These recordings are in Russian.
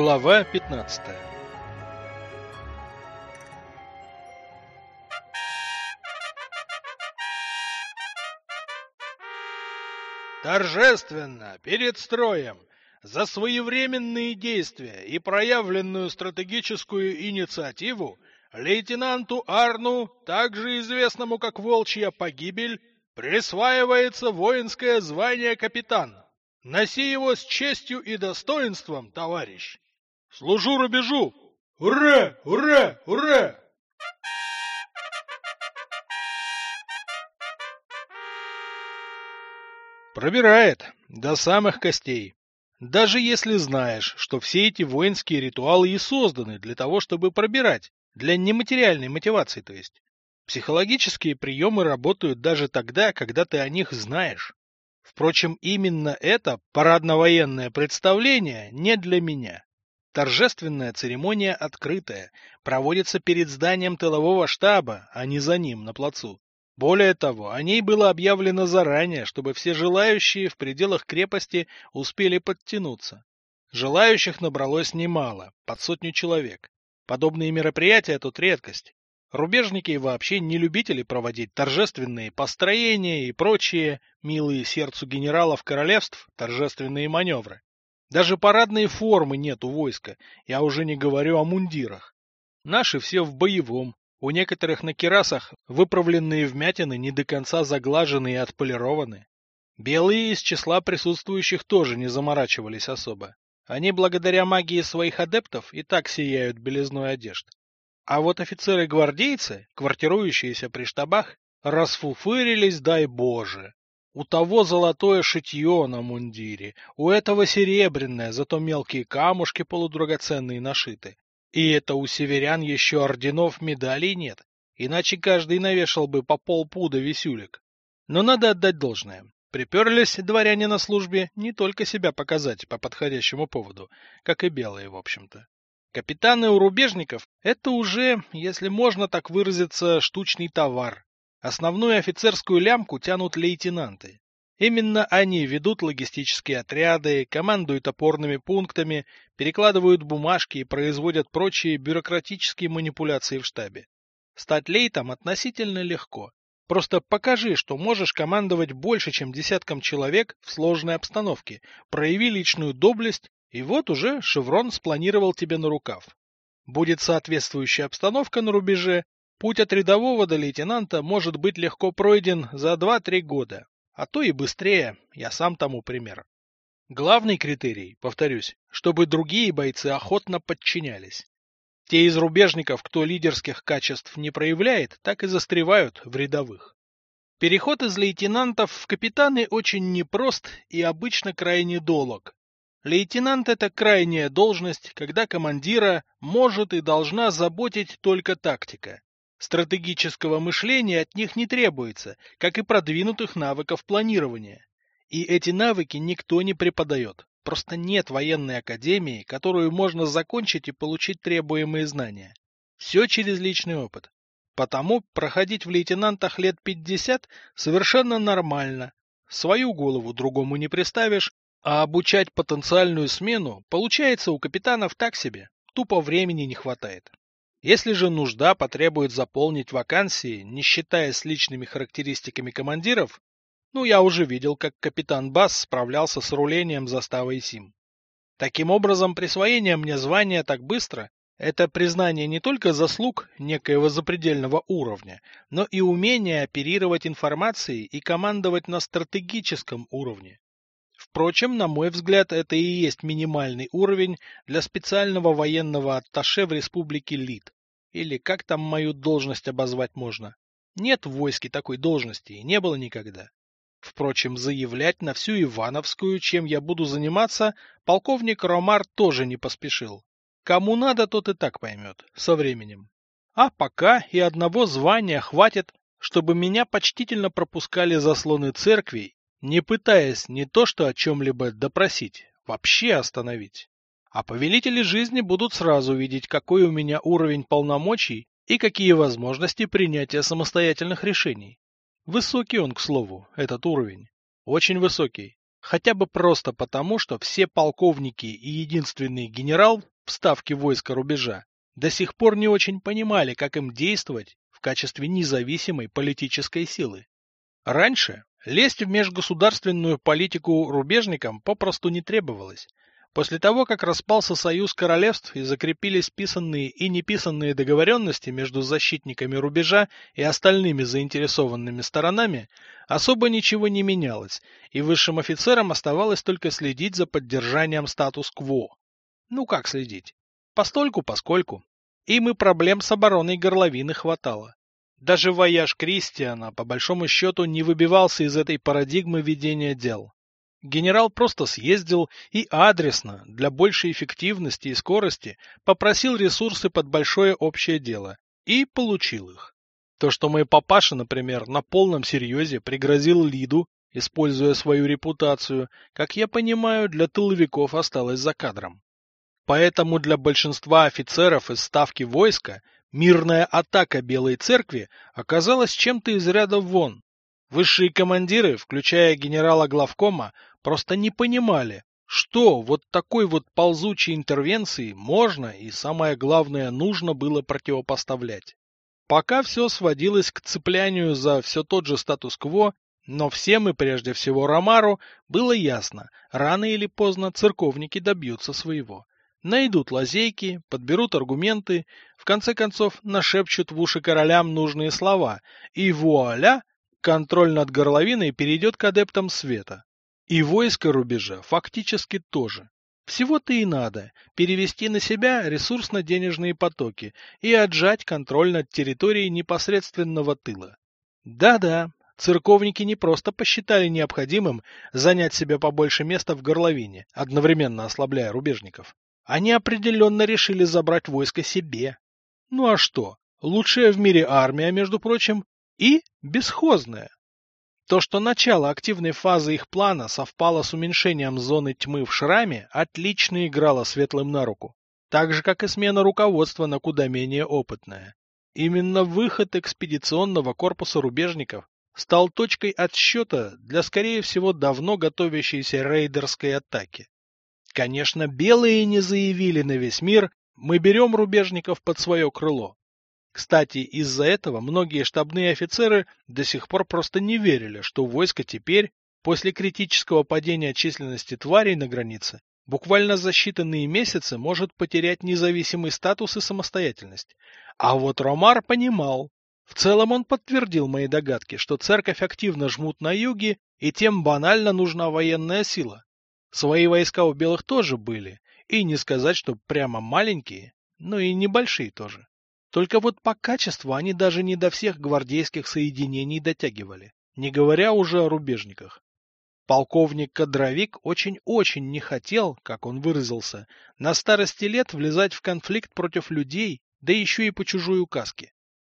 Глава 15 Торжественно, перед строем, за своевременные действия и проявленную стратегическую инициативу лейтенанту Арну, также известному как Волчья погибель, присваивается воинское звание капитан. Носи его с честью и достоинством, товарищ. Служу рубежу. Ура! Ура! Ура! Пробирает до самых костей. Даже если знаешь, что все эти воинские ритуалы и созданы для того, чтобы пробирать, для нематериальной мотивации, то есть. Психологические приемы работают даже тогда, когда ты о них знаешь. Впрочем, именно это парадно-военное представление не для меня. Торжественная церемония открытая, проводится перед зданием тылового штаба, а не за ним, на плацу. Более того, о ней было объявлено заранее, чтобы все желающие в пределах крепости успели подтянуться. Желающих набралось немало, под сотню человек. Подобные мероприятия тут редкость. Рубежники вообще не любители проводить торжественные построения и прочие, милые сердцу генералов королевств, торжественные маневры. Даже парадной формы нет у войска, я уже не говорю о мундирах. Наши все в боевом, у некоторых на керасах выправленные вмятины не до конца заглажены и отполированы. Белые из числа присутствующих тоже не заморачивались особо. Они благодаря магии своих адептов и так сияют белизной одежд. А вот офицеры-гвардейцы, квартирующиеся при штабах, расфуфырились, дай боже. У того золотое шитье на мундире, у этого серебряное, зато мелкие камушки полудрагоценные нашиты. И это у северян еще орденов медалей нет, иначе каждый навешал бы по полпуда висюлек. Но надо отдать должное. Приперлись дворяне на службе не только себя показать по подходящему поводу, как и белые, в общем-то. Капитаны у рубежников – это уже, если можно так выразиться, штучный товар. Основную офицерскую лямку тянут лейтенанты. Именно они ведут логистические отряды, командуют опорными пунктами, перекладывают бумажки и производят прочие бюрократические манипуляции в штабе. Стать лейтом относительно легко. Просто покажи, что можешь командовать больше, чем десятком человек в сложной обстановке, прояви личную доблесть и вот уже шеврон спланировал тебе на рукав. Будет соответствующая обстановка на рубеже, путь от рядового до лейтенанта может быть легко пройден за 2-3 года, а то и быстрее, я сам тому пример. Главный критерий, повторюсь, чтобы другие бойцы охотно подчинялись. Те из рубежников, кто лидерских качеств не проявляет, так и застревают в рядовых. Переход из лейтенантов в капитаны очень непрост и обычно крайне долг, Лейтенант – это крайняя должность, когда командира может и должна заботить только тактика. Стратегического мышления от них не требуется, как и продвинутых навыков планирования. И эти навыки никто не преподает. Просто нет военной академии, которую можно закончить и получить требуемые знания. Все через личный опыт. Потому проходить в лейтенантах лет 50 совершенно нормально. Свою голову другому не приставишь, а обучать потенциальную смену получается у капитанов так себе, тупо времени не хватает. Если же нужда потребует заполнить вакансии, не считаясь личными характеристиками командиров, ну я уже видел, как капитан Бас справлялся с рулением заставой СИМ. Таким образом, присвоение мне звания так быстро – это признание не только заслуг некоего запредельного уровня, но и умение оперировать информацией и командовать на стратегическом уровне. Впрочем, на мой взгляд, это и есть минимальный уровень для специального военного атташе в республике Лид. Или как там мою должность обозвать можно? Нет в войске такой должности и не было никогда. Впрочем, заявлять на всю Ивановскую, чем я буду заниматься, полковник Ромар тоже не поспешил. Кому надо, тот и так поймет, со временем. А пока и одного звания хватит, чтобы меня почтительно пропускали заслоны церкви не пытаясь не то что о чем-либо допросить, вообще остановить. А повелители жизни будут сразу видеть, какой у меня уровень полномочий и какие возможности принятия самостоятельных решений. Высокий он, к слову, этот уровень. Очень высокий. Хотя бы просто потому, что все полковники и единственный генерал в ставке войска рубежа до сих пор не очень понимали, как им действовать в качестве независимой политической силы. Раньше лезть в межгосударственную политику рубежникам попросту не требовалось, После того, как распался союз королевств и закрепились писанные и неписанные договоренности между защитниками рубежа и остальными заинтересованными сторонами, особо ничего не менялось, и высшим офицерам оставалось только следить за поддержанием статус-кво. Ну как следить? Постольку-поскольку. Им и проблем с обороной горловины хватало. Даже вояж Кристиана, по большому счету, не выбивался из этой парадигмы ведения дел. Генерал просто съездил и адресно, для большей эффективности и скорости, попросил ресурсы под большое общее дело и получил их. То, что мой папаша, например, на полном серьезе пригрозил Лиду, используя свою репутацию, как я понимаю, для тыловиков осталось за кадром. Поэтому для большинства офицеров из ставки войска мирная атака Белой Церкви оказалась чем-то из ряда вон. Высшие командиры, включая генерала главкома, просто не понимали, что вот такой вот ползучей интервенции можно и, самое главное, нужно было противопоставлять. Пока все сводилось к цеплянию за все тот же статус-кво, но всем и прежде всего Ромару было ясно, рано или поздно церковники добьются своего. Найдут лазейки, подберут аргументы, в конце концов нашепчут в уши королям нужные слова, и вуаля, контроль над горловиной перейдет к адептам света. И войско рубежа фактически тоже. Всего-то и надо перевести на себя ресурсно-денежные потоки и отжать контроль над территорией непосредственного тыла. Да-да, церковники не просто посчитали необходимым занять себе побольше места в горловине, одновременно ослабляя рубежников. Они определенно решили забрать войско себе. Ну а что? Лучшая в мире армия, между прочим, и бесхозная. То, что начало активной фазы их плана совпало с уменьшением зоны тьмы в шраме, отлично играло светлым на руку. Так же, как и смена руководства на куда менее опытное. Именно выход экспедиционного корпуса рубежников стал точкой отсчета для, скорее всего, давно готовящейся рейдерской атаки. Конечно, белые не заявили на весь мир, мы берем рубежников под свое крыло. Кстати, из-за этого многие штабные офицеры до сих пор просто не верили, что войско теперь, после критического падения численности тварей на границе, буквально за считанные месяцы может потерять независимый статус и самостоятельность. А вот Ромар понимал. В целом он подтвердил мои догадки, что церковь активно жмут на юге, и тем банально нужна военная сила. Свои войска у белых тоже были, и не сказать, что прямо маленькие, но и небольшие тоже. Только вот по качеству они даже не до всех гвардейских соединений дотягивали, не говоря уже о рубежниках. Полковник Кадровик очень-очень не хотел, как он выразился, на старости лет влезать в конфликт против людей, да еще и по чужой указке.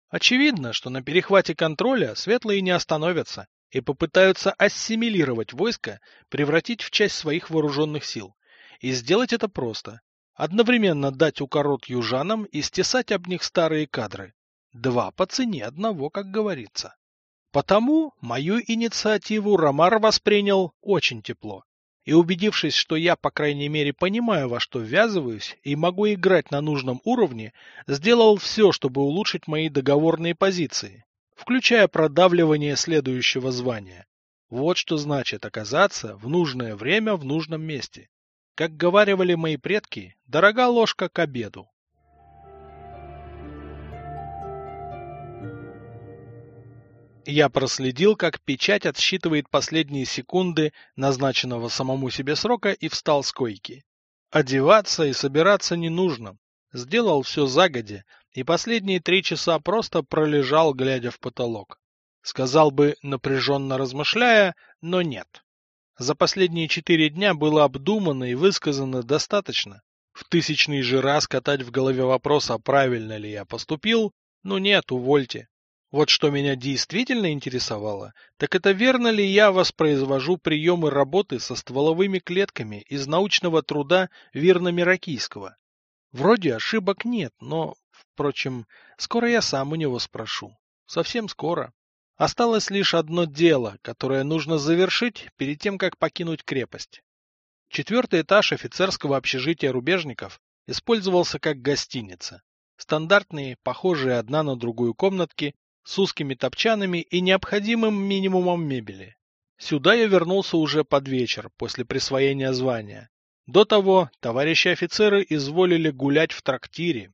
Очевидно, что на перехвате контроля светлые не остановятся и попытаются ассимилировать войско, превратить в часть своих вооруженных сил. И сделать это просто одновременно дать укорот южанам и стесать об них старые кадры. Два по цене одного, как говорится. Потому мою инициативу Ромар воспринял очень тепло. И убедившись, что я, по крайней мере, понимаю, во что ввязываюсь и могу играть на нужном уровне, сделал все, чтобы улучшить мои договорные позиции, включая продавливание следующего звания. Вот что значит оказаться в нужное время в нужном месте. Как говаривали мои предки, дорога ложка к обеду. Я проследил, как печать отсчитывает последние секунды назначенного самому себе срока и встал с койки. Одеваться и собираться не нужно. Сделал все загодя, и последние три часа просто пролежал, глядя в потолок. Сказал бы, напряженно размышляя, но нет. За последние четыре дня было обдумано и высказано достаточно. В тысячный же раз катать в голове вопрос, а правильно ли я поступил, ну нет, увольте. Вот что меня действительно интересовало, так это верно ли я воспроизвожу приемы работы со стволовыми клетками из научного труда Вирна Миракийского. Вроде ошибок нет, но, впрочем, скоро я сам у него спрошу. Совсем скоро. Осталось лишь одно дело, которое нужно завершить перед тем, как покинуть крепость. Четвертый этаж офицерского общежития рубежников использовался как гостиница. Стандартные, похожие одна на другую комнатки с узкими топчанами и необходимым минимумом мебели. Сюда я вернулся уже под вечер, после присвоения звания. До того товарищи офицеры изволили гулять в трактире.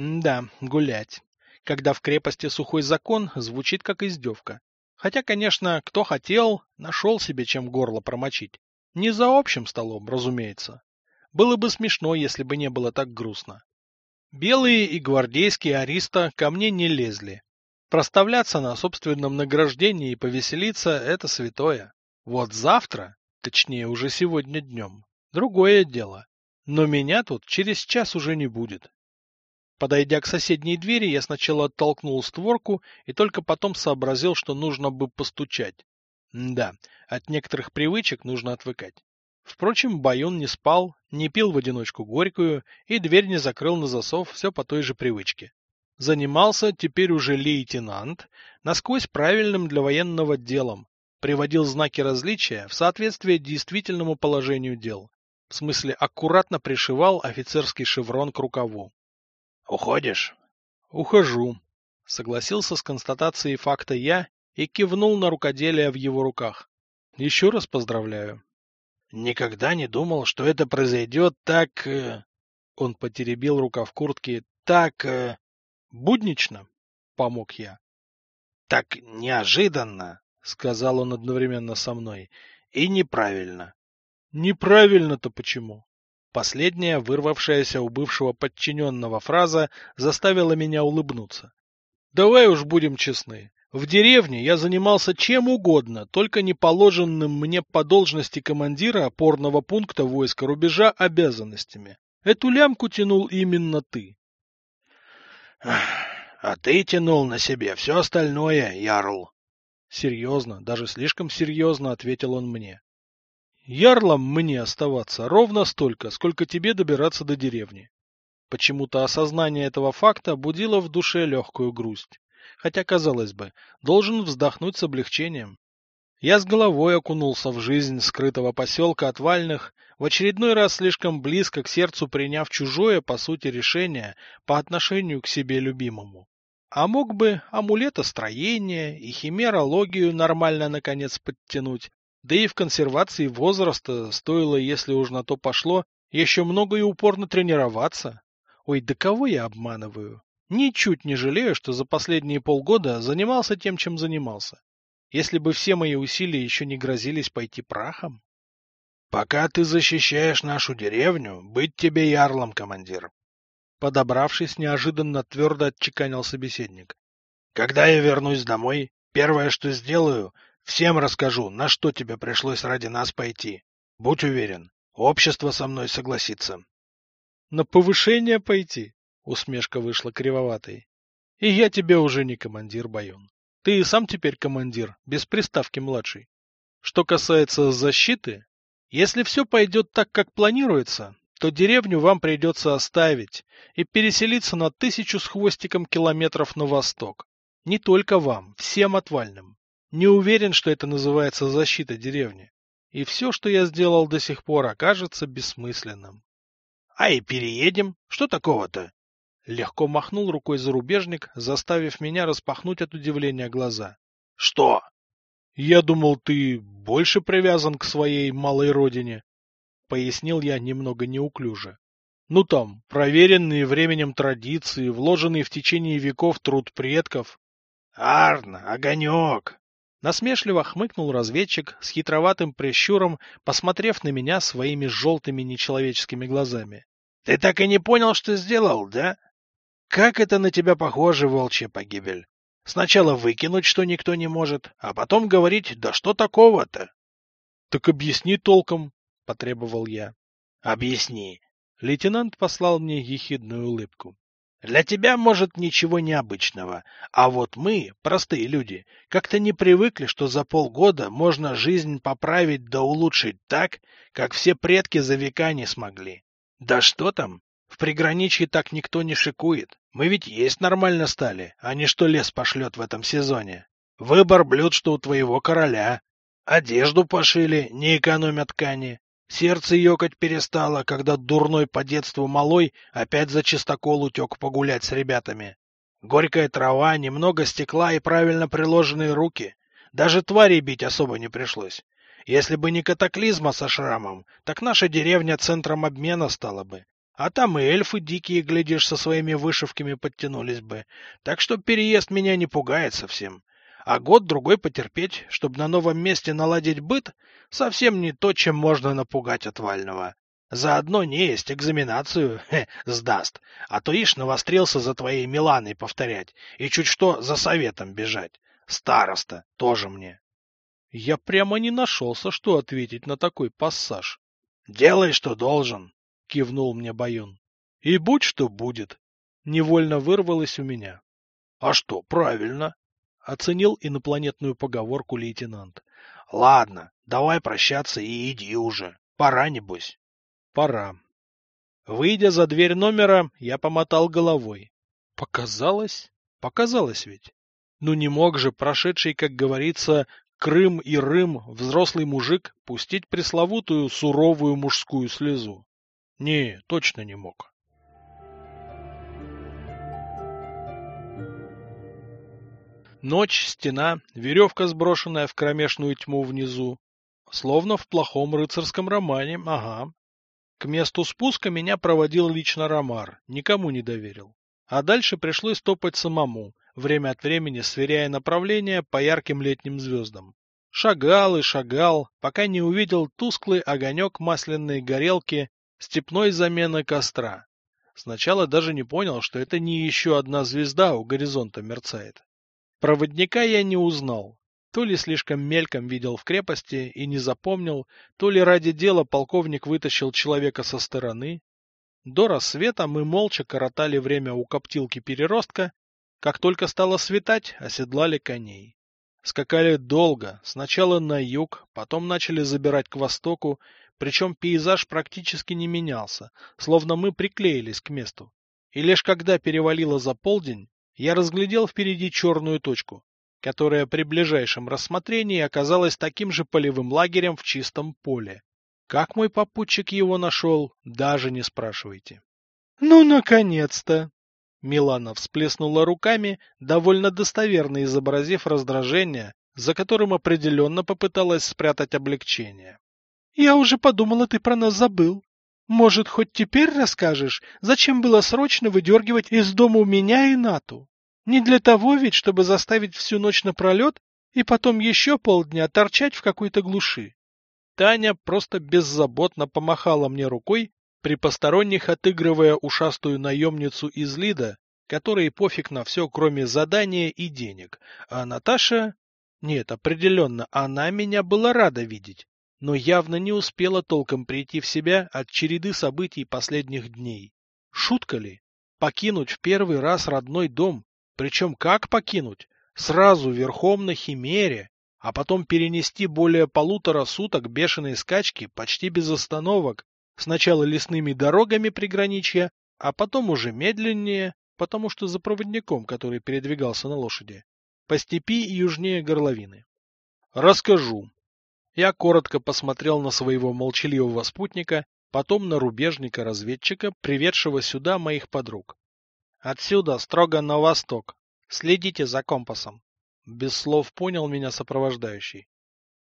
Да, гулять. Когда в крепости сухой закон, звучит как издевка. Хотя, конечно, кто хотел, нашел себе чем горло промочить. Не за общим столом, разумеется. Было бы смешно, если бы не было так грустно. Белые и гвардейские ариста ко мне не лезли. Проставляться на собственном награждении и повеселиться – это святое. Вот завтра, точнее уже сегодня днем, другое дело. Но меня тут через час уже не будет. Подойдя к соседней двери, я сначала оттолкнул створку и только потом сообразил, что нужно бы постучать. М да, от некоторых привычек нужно отвыкать. Впрочем, Баюн не спал, не пил в одиночку горькую и дверь не закрыл на засов все по той же привычке. Занимался теперь уже лейтенант насквозь правильным для военного делом, приводил знаки различия в соответствие действительному положению дел. В смысле, аккуратно пришивал офицерский шеврон к рукаву. «Уходишь?» «Ухожу», — согласился с констатацией факта я и кивнул на рукоделие в его руках. «Еще раз поздравляю». Никогда не думал, что это произойдет так... Э, он потеребил рукав куртки. Так... Э, буднично, помог я. Так неожиданно, сказал он одновременно со мной, и неправильно. Неправильно-то почему? Последняя, вырвавшаяся у бывшего подчиненного фраза, заставила меня улыбнуться. Давай уж будем честны. В деревне я занимался чем угодно, только не положенным мне по должности командира опорного пункта войска рубежа обязанностями. Эту лямку тянул именно ты. — А ты тянул на себе все остальное, Ярл. — Серьезно, даже слишком серьезно, — ответил он мне. — Ярлом мне оставаться ровно столько, сколько тебе добираться до деревни. Почему-то осознание этого факта будило в душе легкую грусть хотя, казалось бы, должен вздохнуть с облегчением. Я с головой окунулся в жизнь скрытого поселка Отвальных, в очередной раз слишком близко к сердцу приняв чужое, по сути, решение по отношению к себе любимому. А мог бы амулетостроение и химерологию нормально наконец подтянуть, да и в консервации возраста стоило, если уж на то пошло, еще много и упорно тренироваться. Ой, да кого я обманываю? Ничуть не жалею, что за последние полгода занимался тем, чем занимался. Если бы все мои усилия еще не грозились пойти прахом. Пока ты защищаешь нашу деревню, быть тебе ярлом, командир. Подобравшись, неожиданно твердо отчеканил собеседник. Когда я вернусь домой, первое, что сделаю, всем расскажу, на что тебе пришлось ради нас пойти. Будь уверен, общество со мной согласится. На повышение пойти? Усмешка вышла кривоватой. И я тебе уже не командир, Байон. Ты и сам теперь командир, без приставки младший. Что касается защиты, если все пойдет так, как планируется, то деревню вам придется оставить и переселиться на тысячу с хвостиком километров на восток. Не только вам, всем отвальным. Не уверен, что это называется защита деревни. И все, что я сделал до сих пор, окажется бессмысленным. — А и переедем? Что такого-то? Легко махнул рукой зарубежник, заставив меня распахнуть от удивления глаза. — Что? — Я думал, ты больше привязан к своей малой родине, — пояснил я немного неуклюже. — Ну там, проверенные временем традиции, вложенные в течение веков труд предков. — Арна, огонек! Насмешливо хмыкнул разведчик с хитроватым прищуром, посмотрев на меня своими желтыми нечеловеческими глазами. — Ты так и не понял, что сделал, да? Как это на тебя похоже, волчья погибель? Сначала выкинуть, что никто не может, а потом говорить, да что такого-то? — Так объясни толком, — потребовал я. — Объясни. Лейтенант послал мне ехидную улыбку. — Для тебя, может, ничего необычного, а вот мы, простые люди, как-то не привыкли, что за полгода можно жизнь поправить да улучшить так, как все предки за века не смогли. Да что там, в приграничье так никто не шикует. Мы ведь есть нормально стали, а не что лес пошлет в этом сезоне. Выбор блюд, что у твоего короля. Одежду пошили, не экономя ткани. Сердце ёкать перестало, когда дурной по детству малой опять за чистокол утек погулять с ребятами. Горькая трава, немного стекла и правильно приложенные руки. Даже твари бить особо не пришлось. Если бы не катаклизма со шрамом, так наша деревня центром обмена стала бы. А там и эльфы дикие, глядишь, со своими вышивками подтянулись бы. Так что переезд меня не пугает совсем. А год-другой потерпеть, чтобы на новом месте наладить быт, совсем не то, чем можно напугать отвального. Заодно не есть экзаменацию хе, сдаст, а то ишь навострился за твоей Миланой повторять и чуть что за советом бежать. Староста тоже мне. Я прямо не нашелся, что ответить на такой пассаж. Делай, что должен кивнул мне Баюн. И будь что будет. Невольно вырвалось у меня. А что, правильно, оценил инопланетную поговорку лейтенант. Ладно, давай прощаться и иди уже. Пора, небось. Пора. Выйдя за дверь номера, я помотал головой. Показалось? Показалось ведь. Ну не мог же прошедший, как говорится, Крым и Рым взрослый мужик пустить пресловутую суровую мужскую слезу. Не, точно не мог. Ночь, стена, веревка, сброшенная в кромешную тьму внизу. Словно в плохом рыцарском романе, ага. К месту спуска меня проводил лично Ромар, никому не доверил. А дальше пришлось топать самому, время от времени сверяя направление по ярким летним звездам. Шагал и шагал, пока не увидел тусклый огонек масляной горелки степной замены костра. Сначала даже не понял, что это не еще одна звезда у горизонта мерцает. Проводника я не узнал. То ли слишком мельком видел в крепости и не запомнил, то ли ради дела полковник вытащил человека со стороны. До рассвета мы молча коротали время у коптилки переростка. Как только стало светать, оседлали коней. Скакали долго, сначала на юг, потом начали забирать к востоку, причем пейзаж практически не менялся, словно мы приклеились к месту. И лишь когда перевалило за полдень, я разглядел впереди черную точку, которая при ближайшем рассмотрении оказалась таким же полевым лагерем в чистом поле. Как мой попутчик его нашел, даже не спрашивайте. — Ну, наконец-то! Милана всплеснула руками, довольно достоверно изобразив раздражение, за которым определенно попыталась спрятать облегчение. Я уже подумала, ты про нас забыл. Может, хоть теперь расскажешь, зачем было срочно выдергивать из дома меня и Нату? Не для того ведь, чтобы заставить всю ночь напролет и потом еще полдня торчать в какой-то глуши. Таня просто беззаботно помахала мне рукой, при посторонних отыгрывая ушастую наемницу из Лида, которой пофиг на все, кроме задания и денег. А Наташа... Нет, определенно, она меня была рада видеть но явно не успела толком прийти в себя от череды событий последних дней. Шутка ли? Покинуть в первый раз родной дом, причем как покинуть? Сразу верхом на химере, а потом перенести более полутора суток бешеной скачки почти без остановок, сначала лесными дорогами приграничья, а потом уже медленнее, потому что за проводником, который передвигался на лошади, по степи южнее горловины. Расскажу, я коротко посмотрел на своего молчаливого спутника, потом на рубежника-разведчика, приведшего сюда моих подруг. Отсюда строго на восток. Следите за компасом. Без слов понял меня сопровождающий.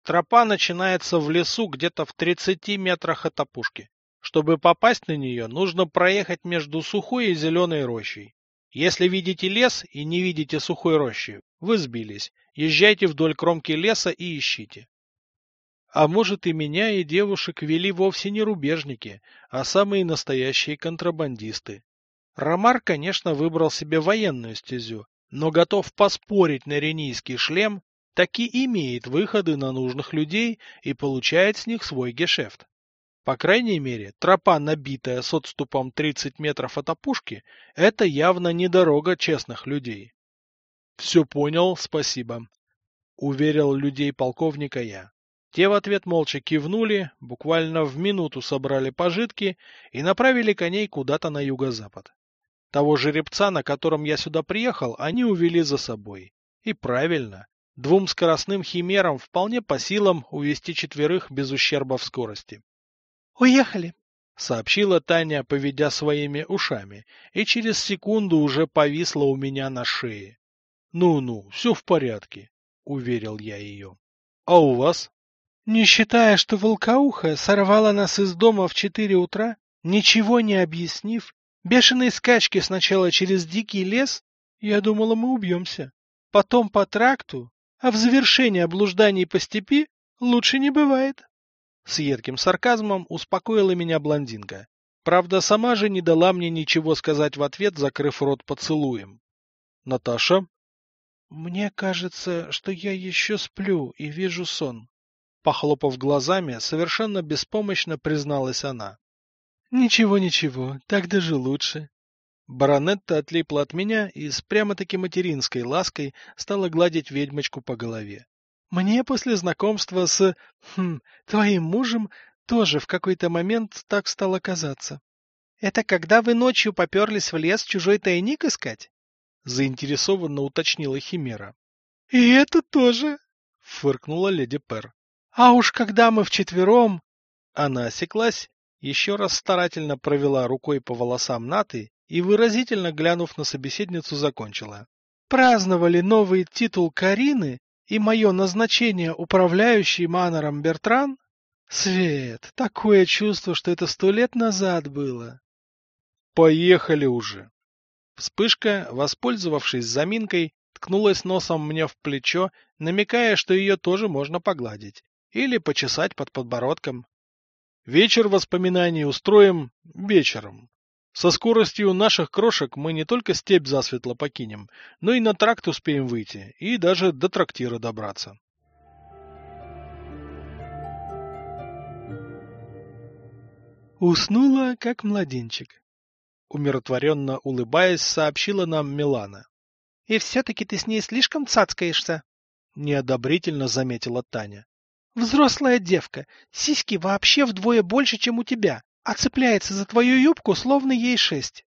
Тропа начинается в лесу где-то в 30 метрах от опушки. Чтобы попасть на нее, нужно проехать между сухой и зеленой рощей. Если видите лес и не видите сухой рощи, вы сбились. Езжайте вдоль кромки леса и ищите. А может, и меня, и девушек вели вовсе не рубежники, а самые настоящие контрабандисты. Ромар, конечно, выбрал себе военную стезю, но готов поспорить на ренийский шлем, таки имеет выходы на нужных людей и получает с них свой гешефт. По крайней мере, тропа, набитая с отступом 30 метров от опушки, это явно не дорога честных людей. — Все понял, спасибо, — уверил людей полковника я. Те в ответ молча кивнули, буквально в минуту собрали пожитки и направили коней куда-то на юго-запад. Того жеребца, на котором я сюда приехал, они увели за собой. И правильно. Двум скоростным химерам вполне по силам увести четверых без ущерба в скорости. «Уехали!» — сообщила Таня, поведя своими ушами, и через секунду уже повисла у меня на шее. «Ну-ну, все в порядке», — уверил я ее. «А у вас?» «Не считая, что волкоуха сорвала нас из дома в четыре утра, ничего не объяснив, бешеные скачки сначала через дикий лес, я думала, мы убьемся, потом по тракту, а в завершении облужданий по степи лучше не бывает». С едким сарказмом успокоила меня блондинка. Правда, сама же не дала мне ничего сказать в ответ, закрыв рот поцелуем. Наташа? Мне кажется, что я еще сплю и вижу сон. Похлопав глазами, совершенно беспомощно призналась она. Ничего, ничего, так даже лучше. Баронетта отлипла от меня и с прямо-таки материнской лаской стала гладить ведьмочку по голове. Мне после знакомства с... Хм, твоим мужем тоже в какой-то момент так стало казаться. — Это когда вы ночью поперлись в лес чужой тайник искать? — заинтересованно уточнила Химера. — И это тоже, — фыркнула леди Пер. — А уж когда мы вчетвером... Она осеклась, еще раз старательно провела рукой по волосам Наты и, выразительно глянув на собеседницу, закончила. — Праздновали новый титул Карины и мое назначение управляющей Манором Бертран? Свет, такое чувство, что это сто лет назад было. Поехали уже. Вспышка, воспользовавшись заминкой, ткнулась носом мне в плечо, намекая, что ее тоже можно погладить или почесать под подбородком. Вечер воспоминаний устроим вечером. Со скоростью наших крошек мы не только степь засветло покинем, но и на тракт успеем выйти, и даже до трактира добраться. Уснула, как младенчик. Умиротворенно улыбаясь, сообщила нам Милана. — И все-таки ты с ней слишком цацкаешься? — неодобрительно заметила Таня. — Взрослая девка, сиськи вообще вдвое больше, чем у тебя а цепляется за твою юбку, словно ей шесть.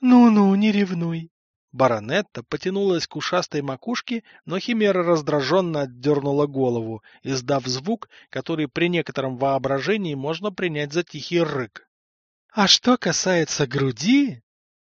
Ну-ну, не ревнуй. Баронетта потянулась к ушастой макушке, но Химера раздраженно отдернула голову, издав звук, который при некотором воображении можно принять за тихий рык. А что касается груди...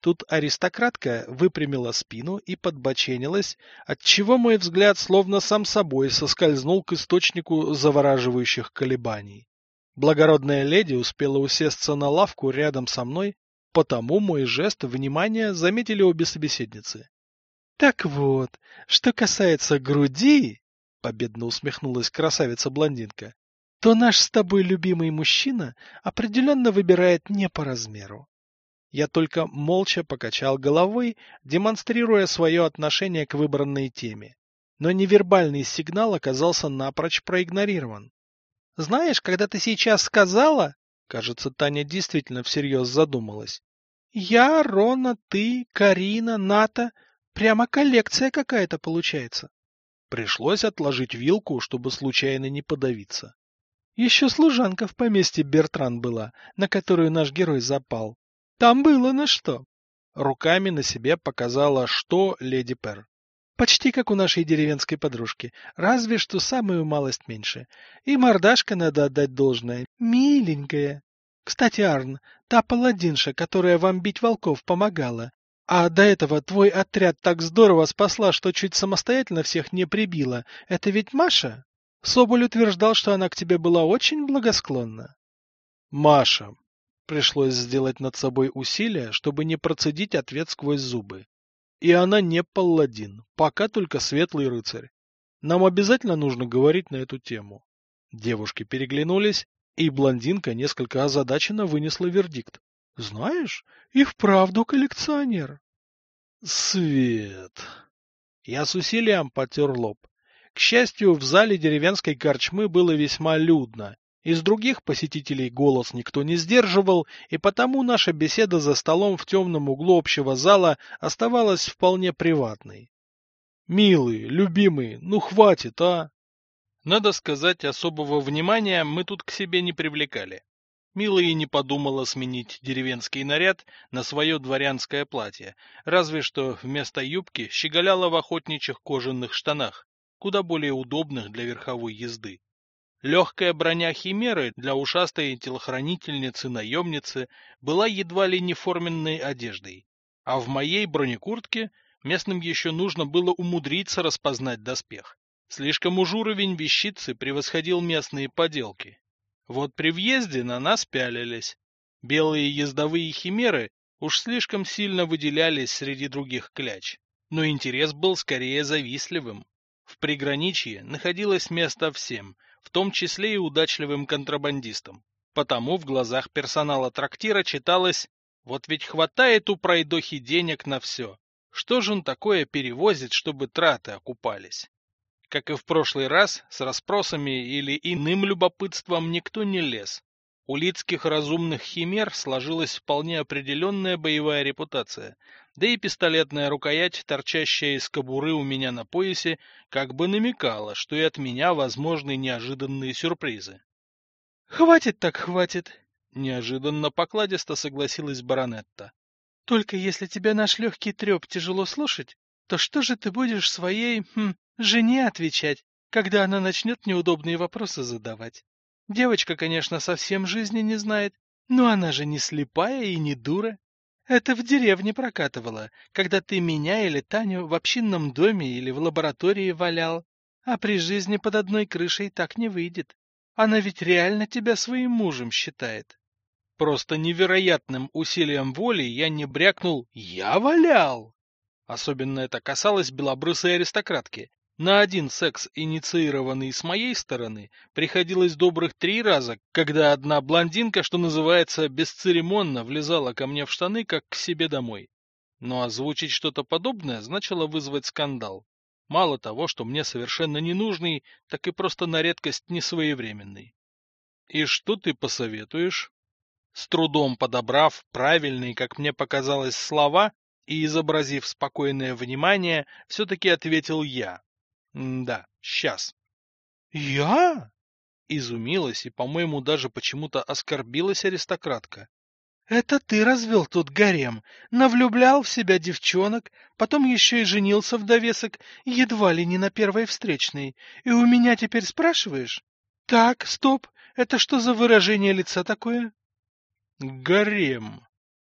Тут аристократка выпрямила спину и подбоченилась, отчего мой взгляд словно сам собой соскользнул к источнику завораживающих колебаний. Благородная леди успела усесться на лавку рядом со мной, потому мой жест внимания заметили обе собеседницы. — Так вот, что касается груди, — победно усмехнулась красавица-блондинка, — то наш с тобой любимый мужчина определенно выбирает не по размеру. Я только молча покачал головой, демонстрируя свое отношение к выбранной теме. Но невербальный сигнал оказался напрочь проигнорирован. Знаешь, когда ты сейчас сказала, кажется, Таня действительно всерьез задумалась. Я, Рона, ты, Карина, Ната, прямо коллекция какая-то получается. Пришлось отложить вилку, чтобы случайно не подавиться. Еще служанка в поместье Бертран была, на которую наш герой запал. Там было на что. Руками на себе показала, что леди Пер. Почти как у нашей деревенской подружки, разве что самую малость меньше. И мордашка, надо отдать должное, миленькая. Кстати, Арн, та паладинша, которая вам бить волков помогала, а до этого твой отряд так здорово спасла, что чуть самостоятельно всех не прибила, это ведь Маша? Соболь утверждал, что она к тебе была очень благосклонна. Маша. Пришлось сделать над собой усилие, чтобы не процедить ответ сквозь зубы. И она не палладин, пока только светлый рыцарь. Нам обязательно нужно говорить на эту тему. Девушки переглянулись, и блондинка несколько озадаченно вынесла вердикт. Знаешь, и вправду коллекционер. Свет. Я с усилием потер лоб. К счастью, в зале деревенской корчмы было весьма людно, из других посетителей голос никто не сдерживал, и потому наша беседа за столом в темном углу общего зала оставалась вполне приватной. «Милый, любимый, ну хватит, а!» Надо сказать, особого внимания мы тут к себе не привлекали. Милая и не подумала сменить деревенский наряд на свое дворянское платье, разве что вместо юбки щеголяла в охотничьих кожаных штанах, куда более удобных для верховой езды. Легкая броня Химеры для ушастой телохранительницы-наемницы была едва ли не форменной одеждой, а в моей бронекуртке местным еще нужно было умудриться распознать доспех. Слишком уж уровень вещицы превосходил местные поделки. Вот при въезде на нас пялились. Белые ездовые химеры уж слишком сильно выделялись среди других кляч, но интерес был скорее завистливым. В приграничье находилось место всем, в том числе и удачливым контрабандистам. Потому в глазах персонала трактира читалось «Вот ведь хватает у пройдохи денег на все. Что же он такое перевозит, чтобы траты окупались?» Как и в прошлый раз, с расспросами или иным любопытством никто не лез. У лицких разумных химер сложилась вполне определенная боевая репутация, да и пистолетная рукоять, торчащая из кобуры у меня на поясе, как бы намекала, что и от меня возможны неожиданные сюрпризы. — Хватит так хватит! — неожиданно покладисто согласилась баронетта. — Только если тебе наш легкий треп тяжело слушать, то что же ты будешь своей хм, жене отвечать, когда она начнет неудобные вопросы задавать? Девочка, конечно, совсем жизни не знает, но она же не слепая и не дура. Это в деревне прокатывала, когда ты меня или Таню в общинном доме или в лаборатории валял. А при жизни под одной крышей так не выйдет. Она ведь реально тебя своим мужем считает. Просто невероятным усилием воли я не брякнул «Я валял!» Особенно это касалось белобрысой аристократки. На один секс, инициированный с моей стороны, приходилось добрых три раза, когда одна блондинка, что называется, бесцеремонно влезала ко мне в штаны, как к себе домой. Но озвучить что-то подобное значило вызвать скандал. Мало того, что мне совершенно ненужный, так и просто на редкость несвоевременный. И что ты посоветуешь? С трудом подобрав правильные, как мне показалось, слова, и, изобразив спокойное внимание, все-таки ответил я. Да, сейчас. Я? Изумилась и, по-моему, даже почему-то оскорбилась аристократка. Это ты развел тут гарем, навлюблял в себя девчонок, потом еще и женился в довесок, едва ли не на первой встречной, и у меня теперь спрашиваешь? Так, стоп, это что за выражение лица такое? Гарем,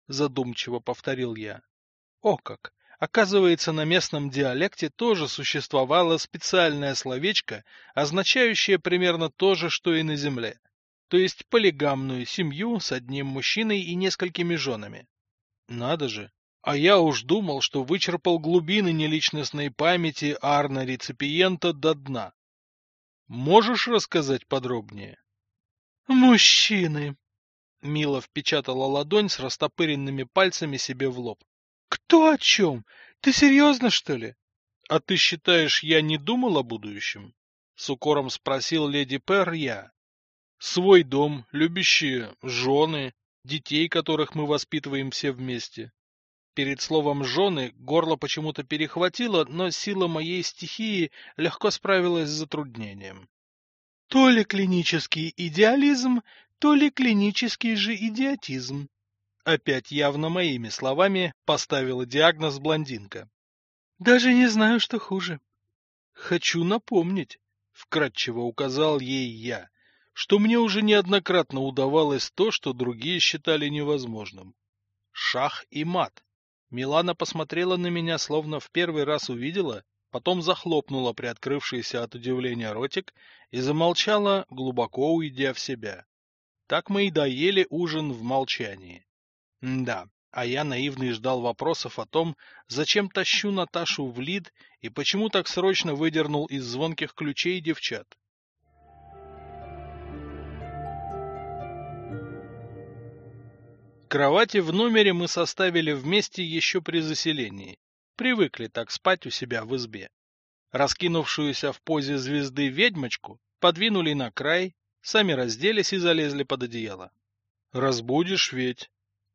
задумчиво повторил я. О как! Оказывается, на местном диалекте тоже существовало специальное словечко, означающее примерно то же, что и на земле. То есть полигамную семью с одним мужчиной и несколькими женами. Надо же! А я уж думал, что вычерпал глубины неличностной памяти Арна-реципиента до дна. Можешь рассказать подробнее? «Мужчины!» Мила впечатала ладонь с растопыренными пальцами себе в лоб. Кто о чем? Ты серьезно, что ли? — А ты считаешь, я не думал о будущем? — с укором спросил леди Пер я. — Свой дом, любящие жены, детей, которых мы воспитываем все вместе. Перед словом «жены» горло почему-то перехватило, но сила моей стихии легко справилась с затруднением. То ли клинический идеализм, то ли клинический же идиотизм. Опять явно моими словами поставила диагноз блондинка. Даже не знаю, что хуже. Хочу напомнить, вкратчиво указал ей я, что мне уже неоднократно удавалось то, что другие считали невозможным. Шах и мат. Милана посмотрела на меня, словно в первый раз увидела, потом захлопнула приоткрывшийся от удивления ротик и замолчала, глубоко уйдя в себя. Так мы и доели ужин в молчании да, а я наивный ждал вопросов о том, зачем тащу Наташу в лид и почему так срочно выдернул из звонких ключей девчат. Кровати в номере мы составили вместе еще при заселении. Привыкли так спать у себя в избе. Раскинувшуюся в позе звезды ведьмочку подвинули на край, сами разделись и залезли под одеяло. «Разбудишь ведь»,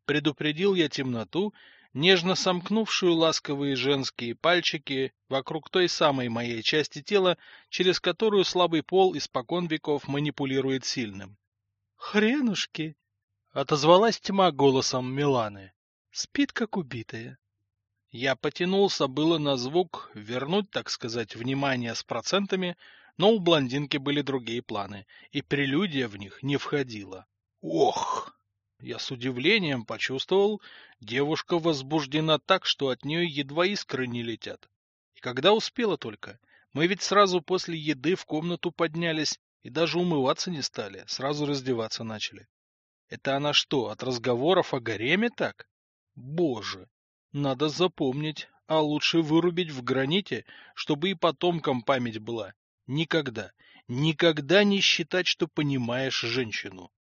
Предупредил я темноту, нежно сомкнувшую ласковые женские пальчики вокруг той самой моей части тела, через которую слабый пол испокон веков манипулирует сильным. «Хренушки!» — отозвалась тьма голосом Миланы. «Спит, как убитая». Я потянулся было на звук, вернуть, так сказать, внимание с процентами, но у блондинки были другие планы, и прелюдия в них не входила. Ох! Я с удивлением почувствовал, девушка возбуждена так, что от нее едва искры не летят. И когда успела только? Мы ведь сразу после еды в комнату поднялись и даже умываться не стали, сразу раздеваться начали. Это она что, от разговоров о гареме так? Боже! Надо запомнить, а лучше вырубить в граните, чтобы и потомкам память была. Никогда, никогда не считать, что понимаешь женщину.